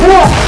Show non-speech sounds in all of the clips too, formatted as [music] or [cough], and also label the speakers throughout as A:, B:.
A: Whoa!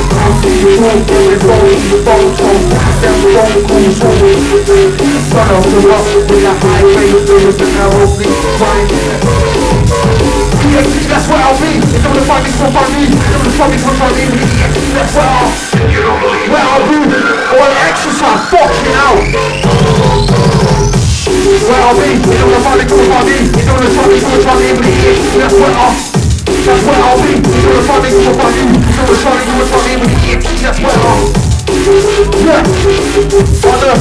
A: I'm the truth, it's going to the phone So them phone calls home Son of the rock with a high rate There's an beat fine EXT, that's where I'll be. It's gonna find me, so find me It's gonna find me, so find me EXT, that's where I'll Where I'll be All exercise, fucking out Where I'll be It's gonna find me, so find me It's gonna find find me EXT, that's where I'll That's where I'll be. It's gonna find me, so find me It's gonna find me, so find me EXT, that's where I'll Yeah. Father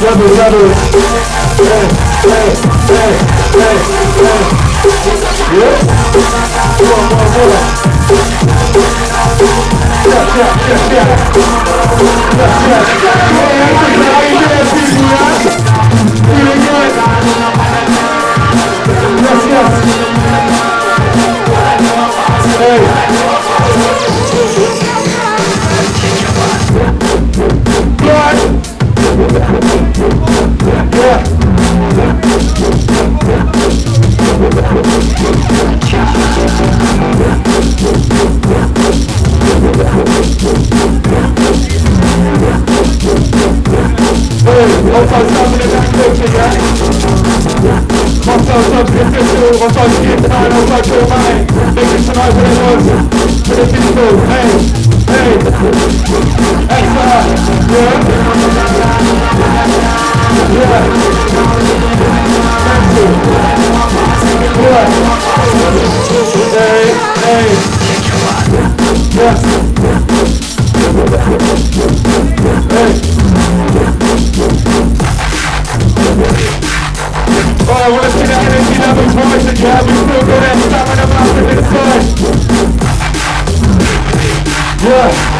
A: Yeah? Come on, come on, come on. Yeah. vatandaş neden köşeye Vatandaş nefesi vatandaş yeter olmak olmay Peki sınav bırakır Peki dur hey hey.
B: Eksa yeah Yeah Thank you Yeah Hey. Hey Yeah Hey. Oh, I wanna see the energy levels rising, yeah, we still got that stamina massive inside. Yeah.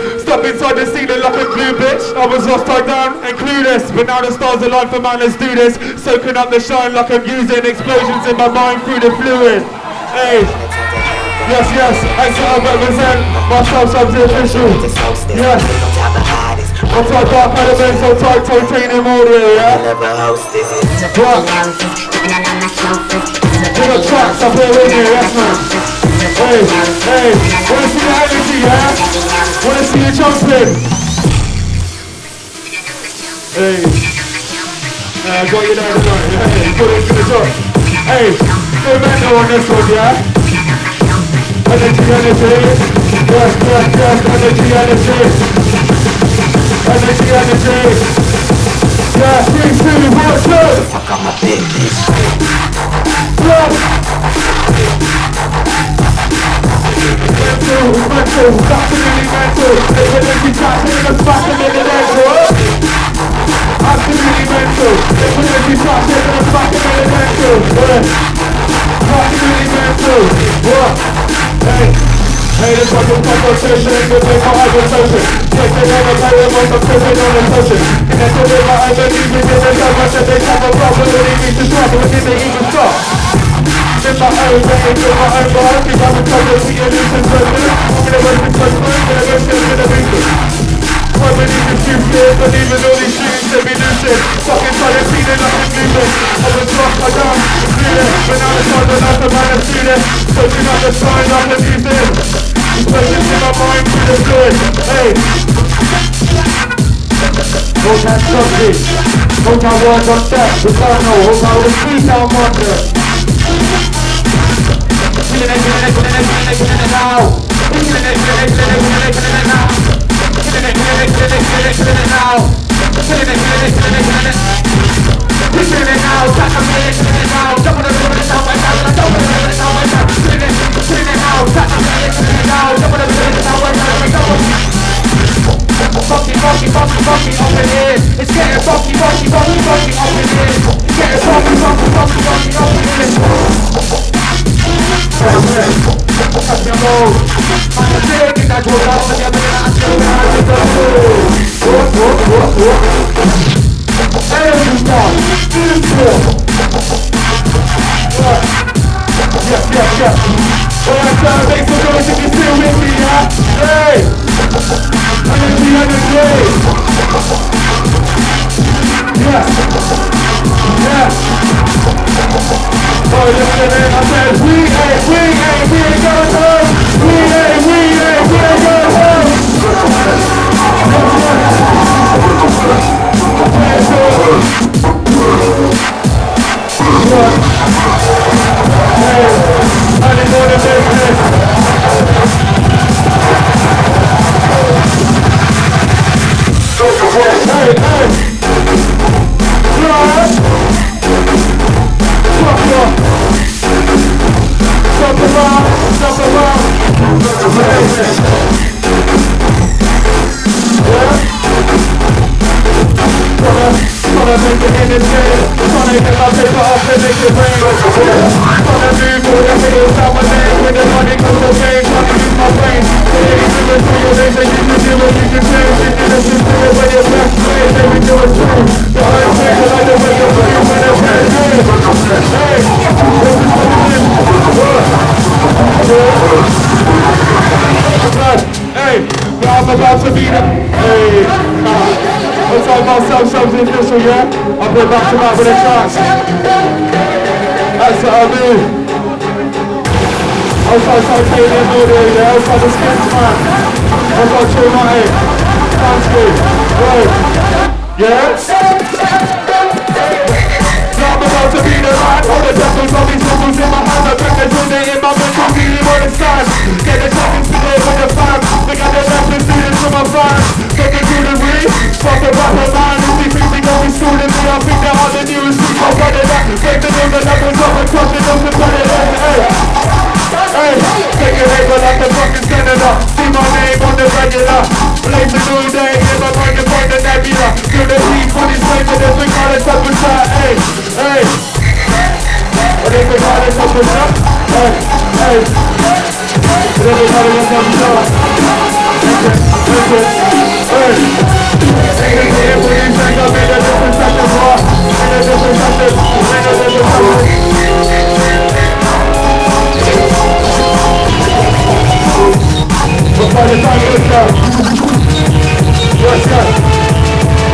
B: Just off the. So I off and the the a the the the. I'm the the inside the blue bitch. I was lost, tied down and clueless. But now the stars align for man, let's do this. Soaking up the shine like I'm using explosions in my mind through the fluid. Hey. Yes, yes, I represent myself, subs official. Yes. I'm tight dark elements, I'm tight titanium audio, yeah? What? Big up tracks up here with you, yes man. Hey, hey, the? Wanna jumping? Hey. Yeah, I got you there tonight, yeah? Put it to the top. Hey, go mental on this one, yeah? Energy, energy. Yes, yes, yes, energy, energy. Energy, energy. Yeah, three, two, one, two.
C: fuck on my business.
B: Yes. Mental, mental, absolutely mental. They it in the back of the mental. Absolutely mental. They it in the back of the mental. Absolutely mental. What? Hey. Hey, this one from conversation, this is my conversation. Take it on the power of the prison on the potion. And that's the way my eyes are using it, and so much that they have a problem when it needs to stop, when it even stop. In my own way, in my own life, cause I'm a total to your illusions, so good. I'm gonna such words, and I'm gonna feel in the movement. Why we need to shoot fears, and even all these shootings, they be lucid. Fucking trying to see the nothing movement. I was lost, I down, feeling, but now it's time to know the man of student. Searching up the signs, I'm the music. Searching in my mind through the good. Hey. Hold that subject. Hold my words on. The kernel, hold my retreat down wonder. Feeling it, feeling it, feeling it, feeling it, feeling it now. Feeling it, feeling it, feeling it, feeling it, feeling it now. Feeling it, feeling it, feeling it, feeling it, feeling it now. Feeling it, feeling it, feeling it, feeling it. We're feeling it now, back on me, feeling it now. Don't wanna feel it now, right now, I don't wanna feel it now, right now. Feeling it, feeling it now, back on me, feeling it now. Don't wanna feel it now, right now, I don't wanna. Funky, funky, funky, funky up in here. It's getting funky, funky, funky, funky up in here. It's getting funky, funky, funky, funky up in here. Yes, yes, yes. Alright, uh, make some noise if you're still with me, yeah? Hey! Energy, energy! Yes! Yes! Oh, listen in, I said, we ain't, we ain't, we ain't going home! We ain't, we ain't, we ain't Come on. That's what I do. Outside Titanium Building, the outside [laughs] the Skins man. Outside Chill Matty. Fancy. I'm about to be the light All the devils, all these troubles in my hand. I drink the gin in my bed burning scars Get a second to the with a farm They got their left and feeding from a farm Take the jewelry, fuck the rapper line. If they think they gon' be screwing me, I think that all they do is keep on running up Take the name that knuckles up and crush it up and put it in, hey. Hey, take your hate like the fucking senator See my name on the regular. Blame the new day, if I bring it from the nebula. Do the heat, put it straight to the we call it up inside, hey, hey. And they think all this stuff is up. Hey, hey. And everybody wants up to Hey, hey. Ain't here for you, take up in a different sector, boy. In a different sector. In a different sector. By the time you look out, let's go.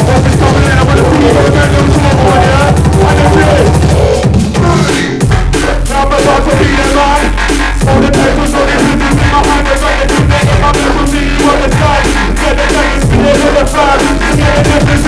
B: What's coming in? I'm gonna see you in the next one, yeah? I can feel it. want to gonna make the gangsters, get the fans the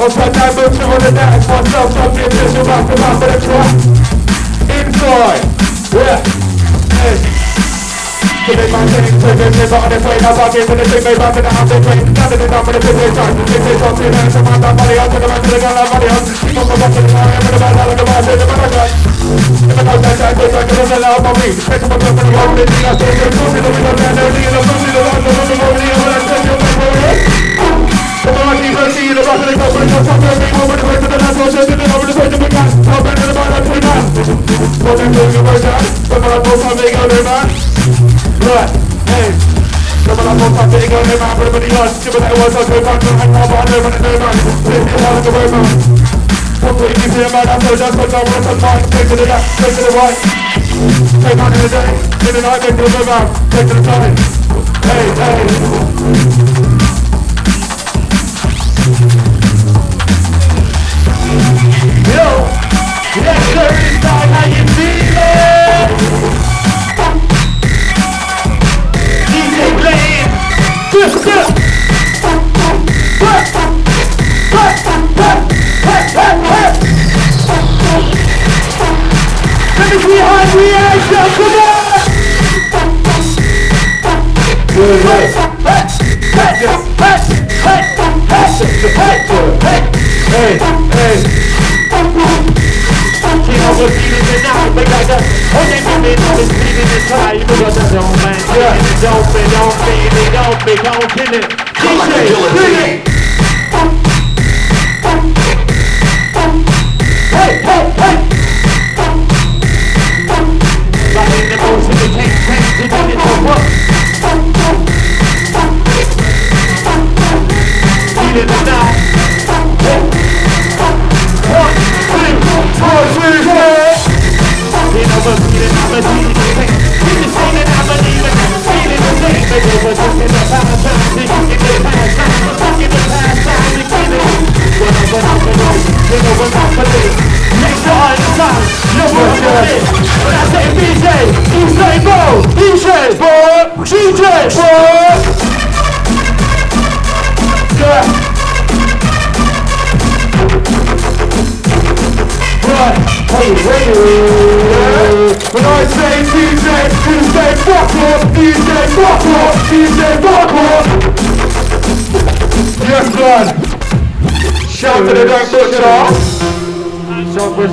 A: To one, official back to truck. Inside, yeah, hey. My on the plane, I'm walking back in the of the the business time, the business time, the time, the money out, the money, the gun, the money out. Keep on the the I'm in the I'm in the I'm in the back, if I know that time, they try to run out on me. Take them up on the the man, leaving the the road, the road, the road, the road, the road, the road, Come on, keep on seeing the of the and the of the over the to the one, the the the the man. Take Take to the left, take to the right Take on in the day, in the night, to the river Take to the time you know I'm below. Make sure time, know what I'm. When I say DJ, you say go. DJ, boy, DJ, boy. Yeah. Right, hey, ready? When I say DJ, you say fuck off, DJ fuck off, DJ fuck off. Yes, man. Shout to the Dark Butcher. Song with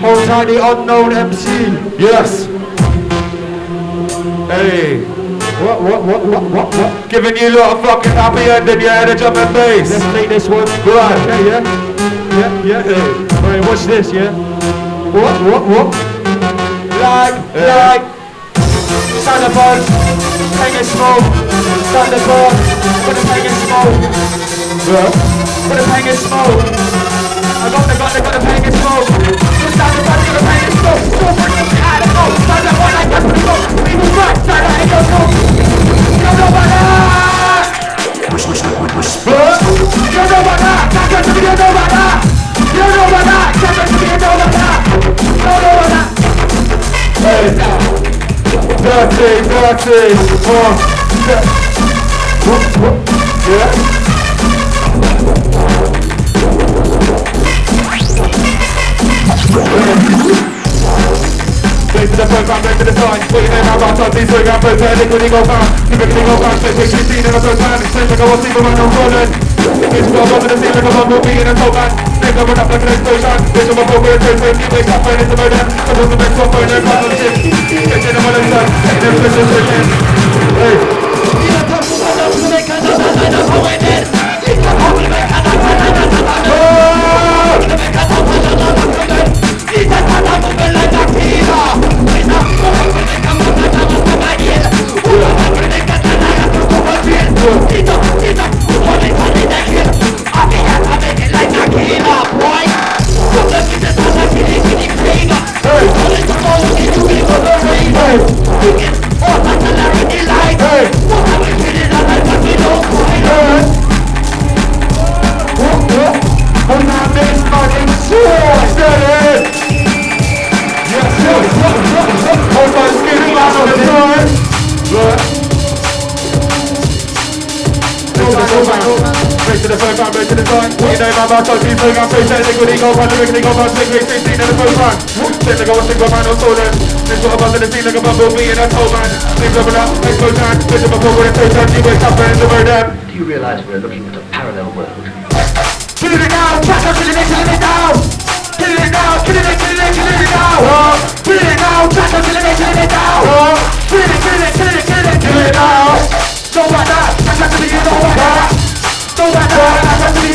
A: Hold the Unknown MC. Yes. Hey. What, what, what, what, what, what? Giving you a lot of fucking happy ending, yeah, the drum and bass. Let's play this one. Right. Okay, yeah. Yeah, yeah. Hey. Alright, watch this, yeah? What, what, what? Like, like. Thunderbird, hang and smoke. Thunderbird, put it hang and smoke. Yeah. Put it hang and smoke. I got the, got the, got the hang and smoke. Just Thunderbird, got the hang and smoke. So freaking out of smoke. Thunderbird, I got the smoke. We will rock, Thunder, I go smoke. Yo, no, but ah! Wish, wish, wish, wish, wish. Yo, no, but ah! Not good to be a no, but ah! Yo, no, but ah! Not good to be a no, but ah! No, no, but ah! Hey, dirty, dirty, oh, yeah. Yeah. The program, back to the side sign Putting them out on top, these way around Both head, liquid go fast Liquid go fast, let's take 16 in a first man Same like I was even when I'm rolling. Bitch, go to the ceiling, I'm on me in a toe man. Make up up like an explosion Bitch, I'm a pro with a trace, when you wake up, find into murder I'm the burn them, I'm on shit. Bitch, in the mother son, ain't Hey
B: The first round, break to the. What you know about Bartos, he's doing our face, and good ego, but the big ego, but big, big, 16 in the first round. Then they go a single man on solar. This what about the scene, like a bumblebee in a toe man. Things and up, makes no time. Vision before with a face, and you wake up and the word up.
D: Do you realize we're looking at a parallel world?
B: Killing it now, back up, killing it, killing it now. Killing it now, killing it, killing it, killing it now. Killing it now, back up, killing it, killing it now. Killing it, killing it, killing it, killing it, now. Don't want that, to me, you don't want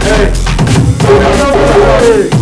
B: Hey, hey.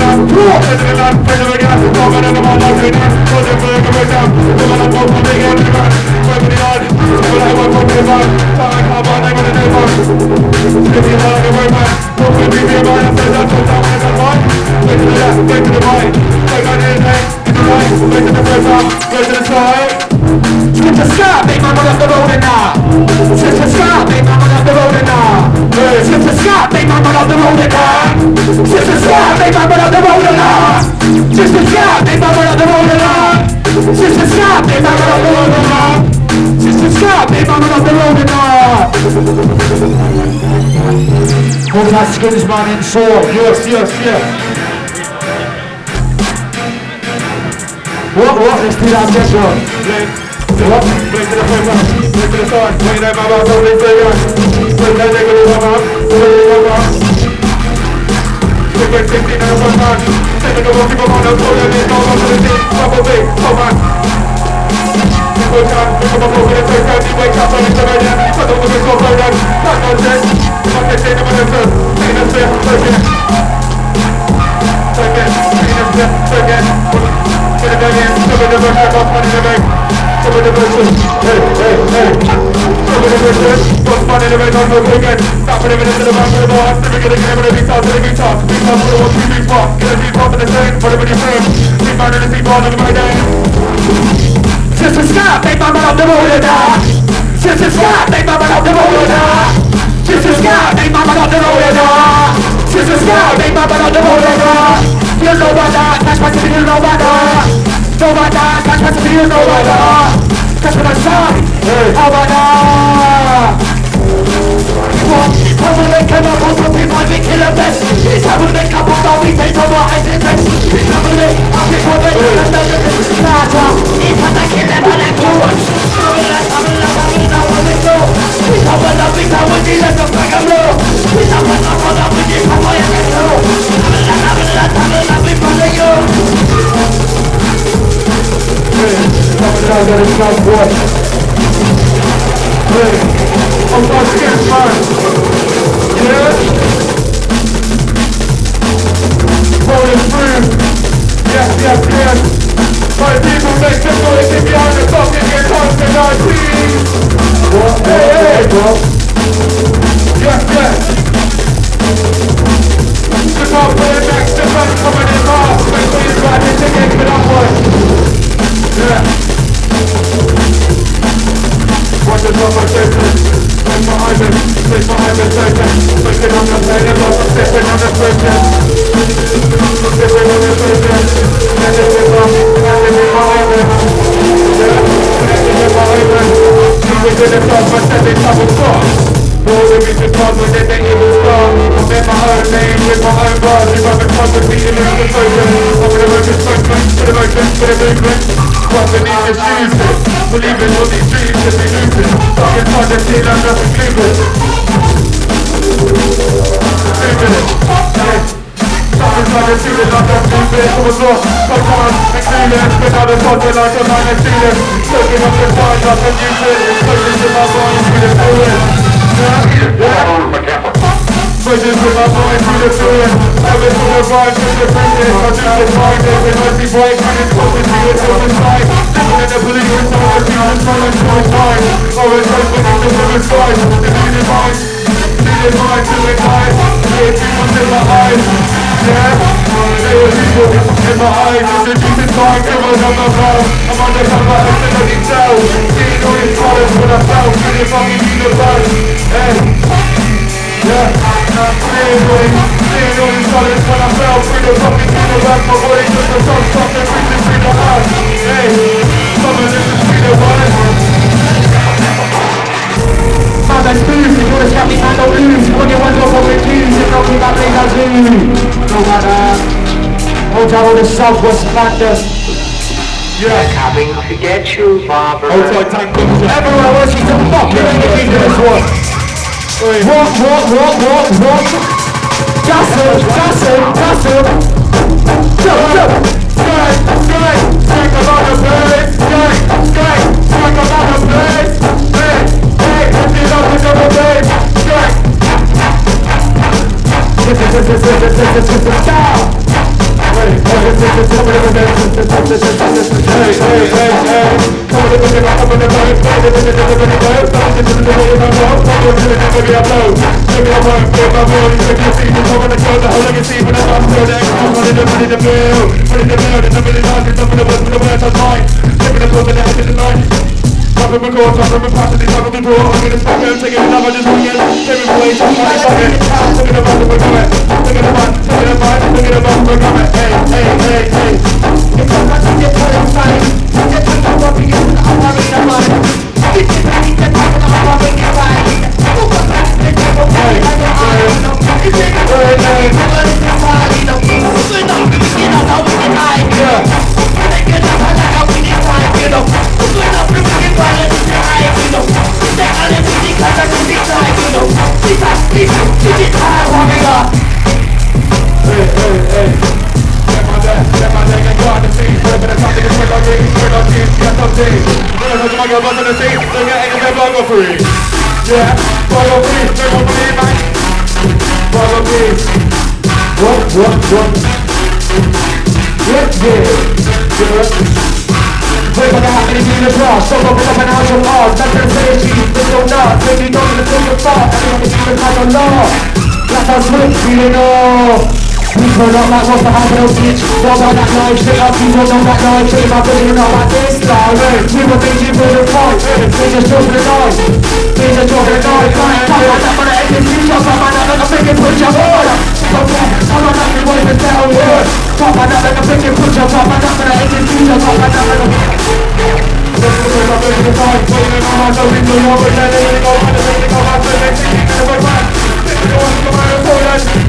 B: Skins, man, and soul. Yes, yes, yes. What, what? Let's do that again, bro. What? Wait to the first one. Wait to the. Wait there, my mouth. Hold it, say yes. Wait there, nigga, to my mouth. Hold it, my mouth. Look at 16 and the one. Take the one, people on the floor, and go on to the thing. Double big, come on. People time, a book in the first time. You wake up on the. Put the. Not. Fuck that shit, I'm on the the the it the in the the the money in the bank, I'm no again. Stop it, minutes in the back of the ball. Never get a game, but a big toss, a big toss. Big toss, for the one, three, big spot. Get a deep pop in the same, put it in your frame. Deep man in the deep ball, look at my name. Sister Scott, make my man up the make up make up make up. Yo, you know about that? Catch my TV, you know about that? Know about that? Catch my TV, you know about that? Catch my shot, how about that? They come up with something like we kill a best? It's how they come up with we take over as it is? It's how will they, I'm just what they do, and they're just not up. It's how they kill them and they go on. They, how will they, how will they, how will they go? It's how will they, it's how will they, let them back and blow. It's how will they, To the south boy. Hey, I'm not scared, man. Yeah? Rolling through. Yes, yes, yes. My people make the noise if behind the fucking I see. What? Hey, hey, bro. Yes, yes. The top to man coming in hard. Make sure you your ticket, get up, boy. Yeah. Watch the conversation. Take my eyes take my eyes it. Taking on the pain and love, stepping on the prison. Stepping on the it is up, and it is behind me. Yeah, and it is behind me. She was in the but then they double stop. All the reasons cause when they think it. I'm in my own lane with my own bars. If I'm in of me, it is the focus. I'm gonna work this focus, for the motion, for the movement. What's beneath the shoes? Believing all these dreams that they losing. Fucking hard to feel I'm nothing stupid. Stupid. Something's trying to shoot it like I'm stupid. Come on, lost. On, and clueless. But now they're talking like a minor student. Soaking up the time like I'm useless. Focus in my mind, feeling fluid. Yeah, yeah. Voices with my mind through the fluid Habits with the vibes with the business I do the mind There's an icy bright And it's closer to the time Living in and some of the Trying to my time Always hoping it's the living The needed mind Needed mind to it high Yeah, demons in my eyes. Yeah. Are people in my eyes. It's the deepest time on my mouth I'm undercover I let it tell. Seeing all these colors when I fell the fucking universe Hey. Yeah, seeing all these colors when I fell through the fucking universe My body just a sun fucking breathing through the earth Hey, of this is through the word Man, that's booze, if you wanna chat me, man, don't lose When you want to go with views, if not, keep that thing as you No matter down all the southwest madness Yeah
E: Coming to get you, Barbara.
B: Everywhere where she's a fucking ridiculous one What, what, what, what, what? Gas him, gas him, gas About what's gonna see, we're gonna end up free. Yeah, logo free, we're gonna believe, man. Logo free. What, what, what? Yeah, yeah, yeah. We're gonna have anything in the cross, so open up an house of ours. That's gonna say cheap, but don't not. Maybe don't gonna take the thought, I don't think it's like a law. That's how switch, feeling off. We turn up like what's the happen, bitch Don't got that knife, shit up, people don't got knife Shit my vision up like this, like We were thinking for the fight They just talking the knife They just talking the knife Like, come on, that's what I'm gonna end this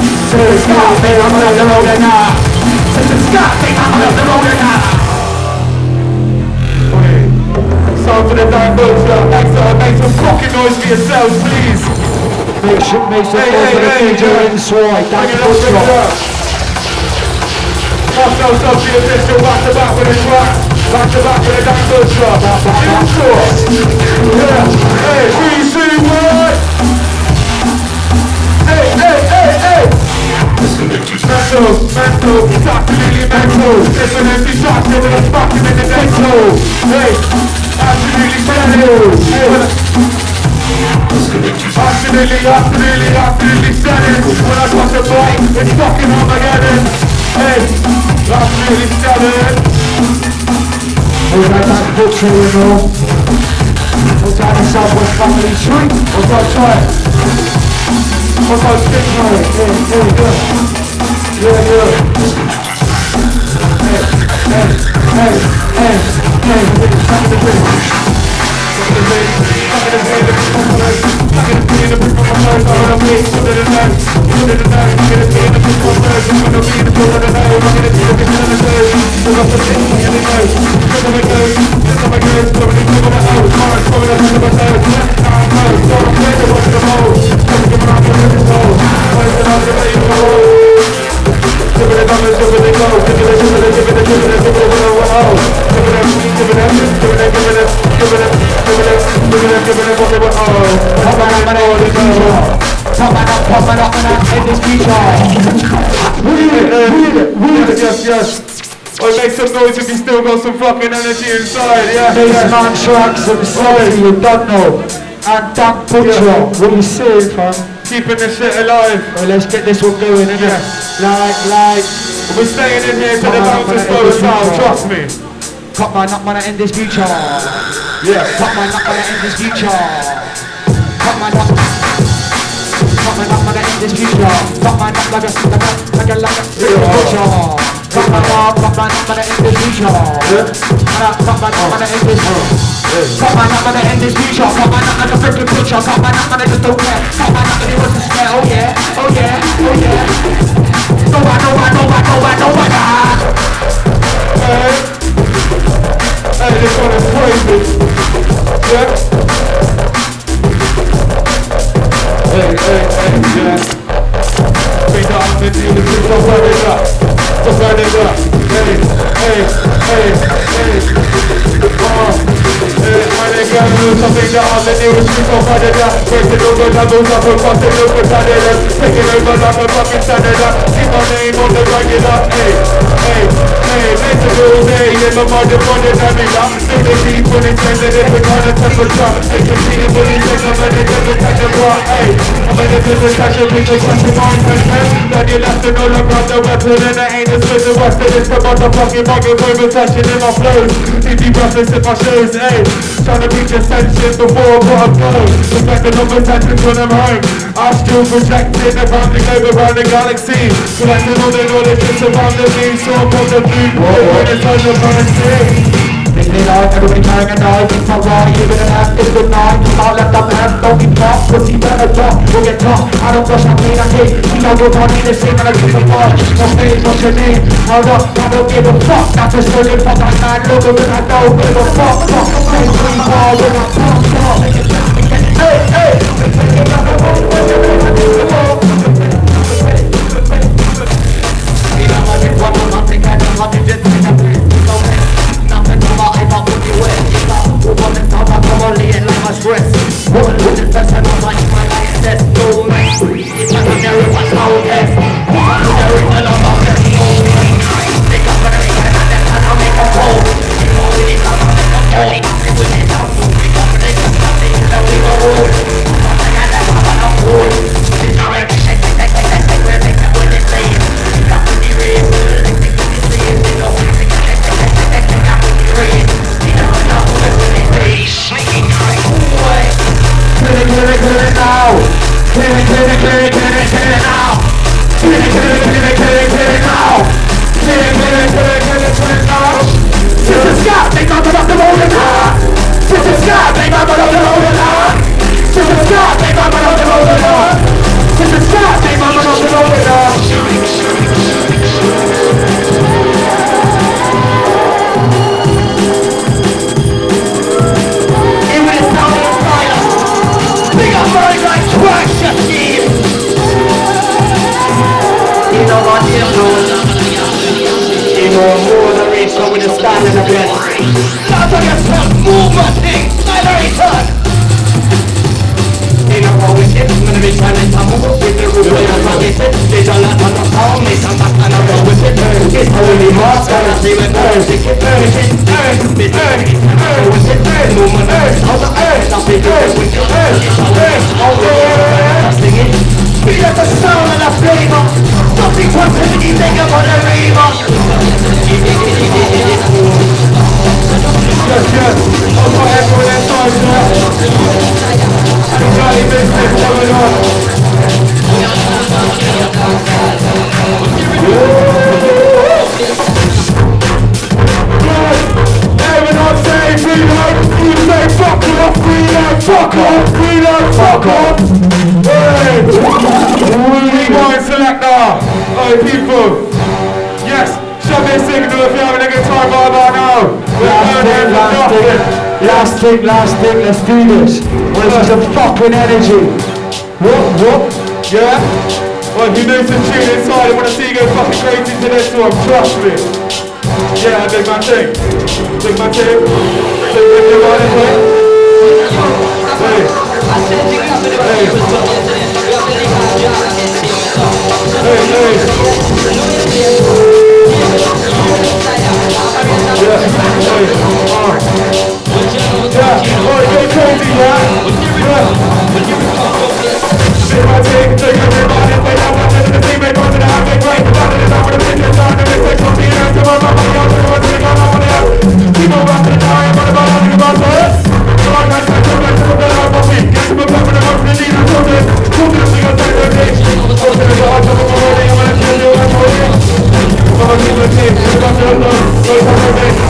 B: to wait and tell you Fuck my
A: feature, top man up in this feature, top man up in
B: Sound for the Dark. Make some, make some fucking noise for yourselves, please.
A: Make sure, make some
B: Hey,
A: noise
B: hey,
A: for the DJ
B: hey.
A: inside, that's Butcher.
B: up. Ourselves up to the official back to back with the track. Back to back with the Dark Butcher. Intro. Yeah. Hey, three, two, one. Hey, Mental, mental, it's absolutely mental. If an empty shot, then it's fucking in the dental. Hey, absolutely mental. Absolutely, absolutely, absolutely stunning. When I touch the mic, it's fucking Armageddon. Hey, absolutely stunning.
A: We've got that Butcher, you know. What's that in Southwest Family Street? What's that try? What's stick try? Yeah, yeah, yeah. Yeah, yeah. Man up and out in this feature. Top man up, top man up and out in this feature. Read it, read it, read it.
B: Yes, yes. Oh, make some noise if you still got some fucking energy inside, yeah?
A: This
B: yeah.
A: man tracks himself, you don't know. And Dan Butcher, what you saying, fam?
B: Keeping this shit alive.
A: Well, let's get this one going, innit?
B: Yes.
A: Like, like,
B: We're staying in here till the bouncers go us out, trust me.
A: top man up, man, in this feature.
B: Yes.
A: Top man up, man, in this feature. Top man up. Top man up, man, in this feature. Top man up, like a, like a, like a, like a, feature. Top man up, top man up, man, in this feature. Man up, top man up, man, in this Top man up, man, in this feature. Top man up, like a freaking picture. Top man up, man, just don't care. Top man up, and
B: it it over, doubles up, and it over, it. Take it over like a fucking standard. Keep my name on the regular. Hey, hey, hey, the rules, hey, in my mind, it's on the damage up. Feel the deep when it's ended, it's a kind of temperature. Take a seat, when it's like a minute, it's a kind of rock. Hey, I'm in a touch, a big touch, your mind, and then you left to know about the weapon, and I ain't as good as what's the list of motherfucking microphone protection in my flows. Easy breathless in my shows, hey. Trying to reach ascension before I put a. Reflecting on my when I'm home. I'm still projecting around the globe, around the galaxy. Collecting all the knowledge that's surrounding me, so I'm on the blue. When it's on the currency.
A: Feeling like everybody carrying a knife. It's not right, you're gonna have to good night. Can't let them have, don't be pop Pussy better drop, you'll get top I don't brush, I clean, I hit We don't go in the same and I give a fuck. No stage, what's your name? Hold up, I don't give a fuck. That's a story, fuck. That man Look at it, I don't give a fuck. Fuck, play three ball with a fuck, fuck
B: Holy Oh,
A: last thing, last thing, let's do this. With some fucking energy. Whoop, whoop.
B: Yeah? Well, you know some tune inside, I want to see you go fucking crazy to this one, trust me. Yeah, thing. Big man thing. Big man thing right this way. Hey. Hey. Hey, hey. Yeah, hey, uh. Yeah, oh, go crazy, yeah? Yeah. Big man thing, take everybody, play that one, let the to the half, make right, the bottom is over the business, on the mix, take something else, come on. Keep on on on on, guys, let's go, let's go, let's go, let's go, get some up, up, up, up, the lead, let's go, let's go, let's go, let's go, let's go, go to the ball, come on, come on, I'm gonna kill you, I'm gonna kill you. Come on, keep team, keep team, go, go, go, go, go, go to the dance,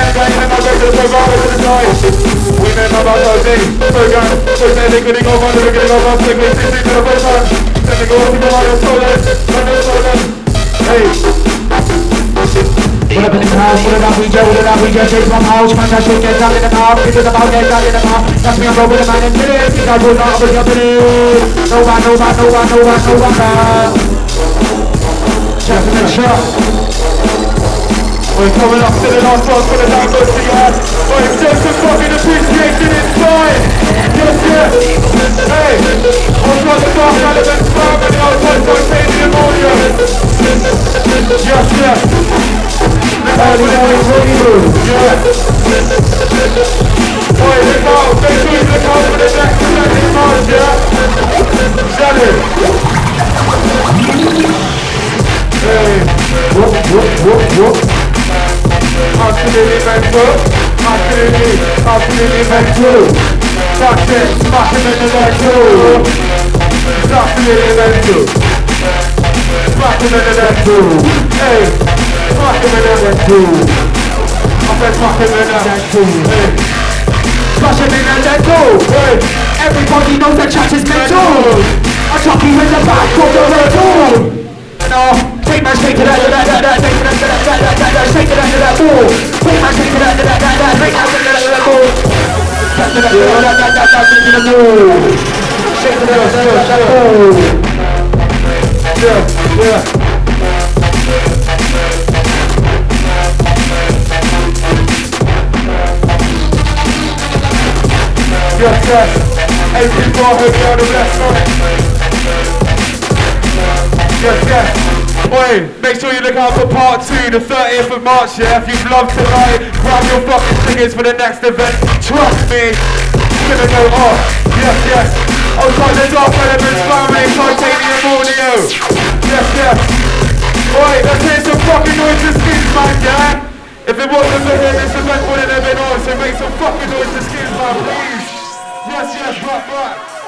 B: to the dance, go to the dance, come on, come on, let's go, dance. Yeah, yeah. Hey!
A: Put up in the house, put it up, we go, put it up, we go, take my house, man, I shake it down in the get to the mouth, get down in the mouth, that's me, I'm over the man, and this, think I will not, but up in it, no one, no one, no one, no one, no one, man. Check the shot.
B: We're coming up to the last one for the down goes to your head. We're just some fucking appreciation inside. Yes, yes. Hey, I'll try to talk relevant spam and I'll try to titanium audio. Yes, yes.
A: Morning radio.
B: Yeah. Boy, look out. Make sure you look out for the next second march, yeah? Shannon. Hey.
A: Whoop, whoop, whoop, whoop.
B: Absolutely mental. Absolutely, absolutely mental. That's it. Smack him in the too. It's absolutely mental. Smack him in the too. Hey, smack him in the too. I said smack him in the leg. Hey,
A: Smash him in go.
B: hey.
A: Everybody knows that chat is mental. I chop you in the back of the rental. No, take my shake it it shake it shake it take it. Shake it out, that, that, that, ball.
B: Yeah, yeah. Yes, yes. Hey, people, I hope you had a blessed night. Yes, yes. Oi, make sure you look out for part two, the 30th of March, yeah? If you've loved tonight, grab your fucking tickets for the next event. Trust me, it's gonna go off. Yes, yes. Oh, Outside the Dark Elements family, titanium audio. Yes, yes. Oi, let's hear some fucking noise to skins, man, yeah? If it wasn't for him, this event wouldn't have been on, so make some fucking noise to skins, man, please. Yes, yes, right, right.